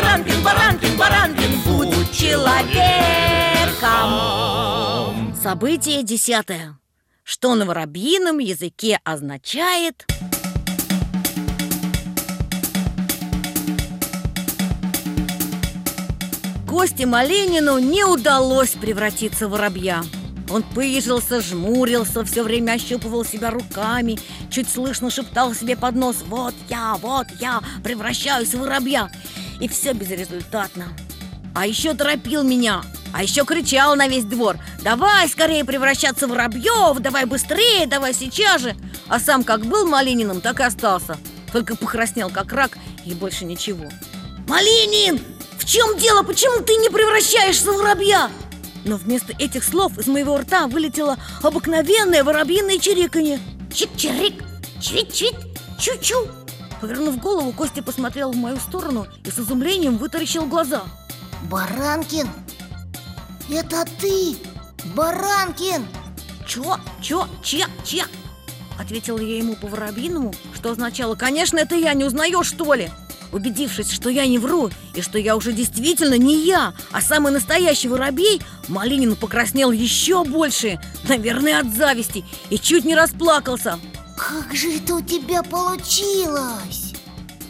Баранкин, Баранкин, Баранкин, будь человеком. Событие десятое. Что на воробьином языке означает... Косте Малинину не удалось превратиться в воробья. Он пыжился, жмурился, все время ощупывал себя руками Чуть слышно шептал себе под нос Вот я, вот я, превращаюсь в воробья И все безрезультатно. А еще торопил меня. А еще кричал на весь двор. Давай скорее превращаться в воробьев Давай быстрее, давай сейчас же! А сам как был Малининым, так и остался. Только покраснел как рак и больше ничего. Малинин! В чем дело? Почему ты не превращаешься в воробья? Но вместо этих слов из моего рта вылетело обыкновенное воробьиное чириканье. Чик-чирик, чвит-чвит, чу-чу Повернув голову, Костя посмотрел в мою сторону и с изумлением вытаращил глаза Баранкин, это ты, Баранкин Чё, чё, че, че? Ответил я ему по-воробьиному, что означало Конечно, это я, не узнаешь, что ли? Убедившись, что я не вру и что я уже действительно не я, а самый настоящий воробей, Малинин покраснел еще больше, наверное, от зависти, и чуть не расплакался. Как же это у тебя получилось?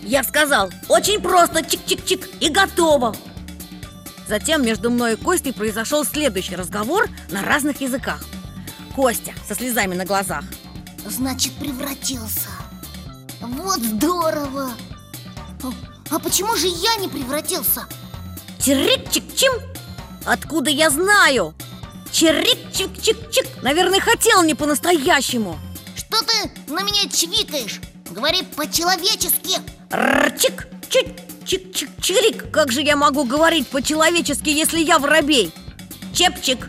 Я сказал, очень просто, чик-чик-чик, и готово. Затем между мной и Костей произошел следующий разговор на разных языках. Костя со слезами на глазах. Значит, превратился. Вот здорово! А почему же я не превратился? Чирик-чик-чим! Откуда я знаю? Чирик-чик-чик-чик! Наверное, хотел не по-настоящему Что ты на меня чвикаешь? Говори по-человечески Рчик! Чик! Чик-чик-чирик! Как же я могу говорить по-человечески, если я воробей? Чепчик!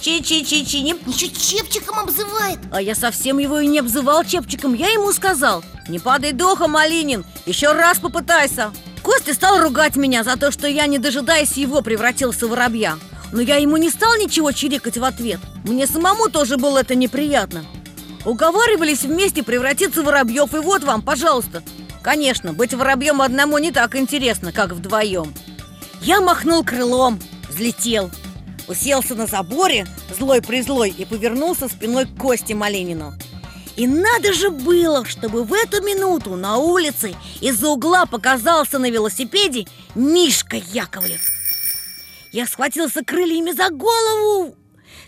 Чи-чи-чи-чи-нип Еще чепчиком обзывает А я совсем его и не обзывал чепчиком Я ему сказал Не падай духом, Малинин Еще раз попытайся Костя стал ругать меня за то, что я, не дожидаясь его, превратился в воробья Но я ему не стал ничего чирикать в ответ Мне самому тоже было это неприятно Уговаривались вместе превратиться в воробьев И вот вам, пожалуйста Конечно, быть воробьем одному не так интересно, как вдвоем Я махнул крылом, взлетел Уселся на заборе, злой-призлой, и повернулся спиной к Косте Малинину. И надо же было, чтобы в эту минуту на улице из-за угла показался на велосипеде Мишка Яковлев. Я схватился крыльями за голову.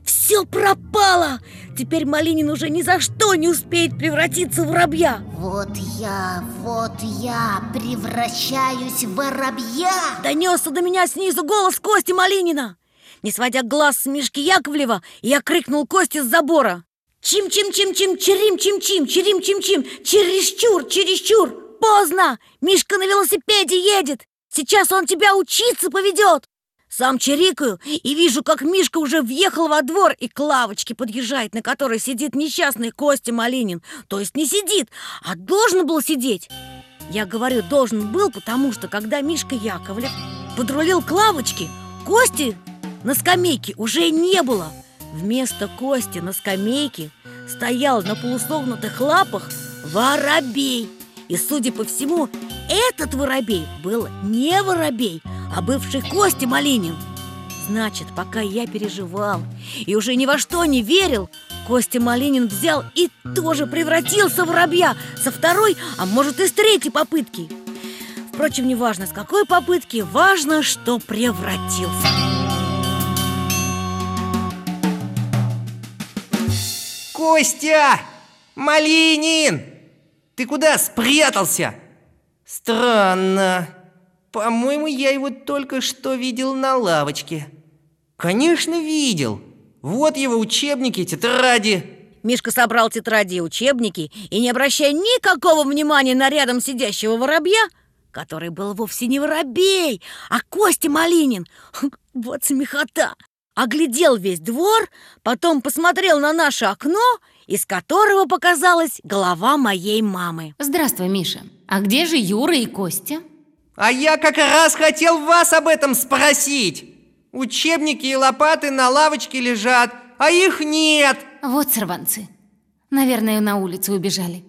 Все пропало! Теперь Малинин уже ни за что не успеет превратиться в воробья Вот я, вот я превращаюсь в воробья Донесся до меня снизу голос Кости Малинина не сводя глаз с Мишки Яковлева, я крикнул Косте с забора. Чим-чим-чим-чим, чирим-чим-чим, чирим-чим-чим, чересчур, чересчур, поздно! Мишка на велосипеде едет, сейчас он тебя учиться поведет. Сам чирикаю и вижу, как Мишка уже въехал во двор и к лавочке подъезжает, на которой сидит несчастный Костя Малинин. То есть не сидит, а должен был сидеть. Я говорю, должен был, потому что когда Мишка Яковлев подрулил к лавочке, Кости на скамейке уже не было Вместо кости на скамейке стоял на полусогнутых лапах воробей И, судя по всему, этот воробей был не воробей, а бывший Кости Малинин Значит, пока я переживал и уже ни во что не верил Костя Малинин взял и тоже превратился в воробья Со второй, а может и с третьей попытки Впрочем, не важно с какой попытки, важно, что превратился Костя! Малинин! Ты куда спрятался? Странно. По-моему, я его только что видел на лавочке. Конечно, видел. Вот его учебники, тетради. Мишка собрал тетради и учебники и, не обращая никакого внимания на рядом сидящего воробья, который был вовсе не воробей, а Костя Малинин, вот смехота, оглядел весь двор, потом посмотрел на наше окно, из которого показалась голова моей мамы. Здравствуй, Миша. А где же Юра и Костя? А я как раз хотел вас об этом спросить. Учебники и лопаты на лавочке лежат, а их нет. Вот сорванцы. Наверное, на улицу убежали.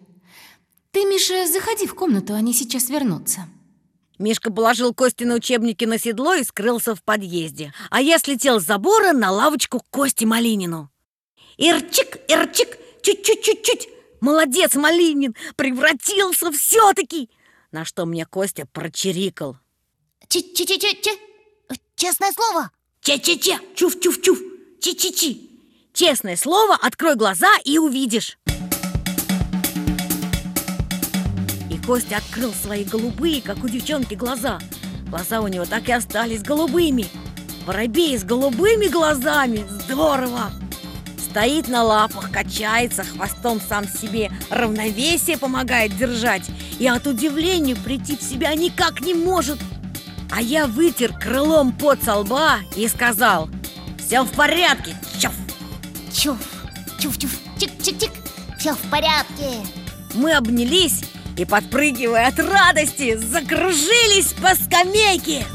Ты, Миша, заходи в комнату, они сейчас вернутся. Мишка положил Кости на учебники на седло и скрылся в подъезде. А я слетел с забора на лавочку к Косте Малинину. Ирчик, ирчик, чуть-чуть-чуть-чуть. Молодец, Малинин, превратился все-таки. На что мне Костя прочирикал. Чи-чи-чи-чи-чи. Честное слово. Че-че-че, чуф-чуф-чуф, чи-чи-чи. Честное слово, открой глаза и увидишь. И Костя открыл свои голубые, как у девчонки, глаза. Глаза у него так и остались голубыми. Воробей с голубыми глазами. Здорово! Стоит на лапах, качается хвостом сам себе, равновесие помогает держать и от удивления прийти в себя никак не может. А я вытер крылом пот со лба и сказал Все в порядке, чоф! Чуф, чуф-чуф, чик-чик-чик. Все в порядке. Мы обнялись и, подпрыгивая от радости, закружились по скамейке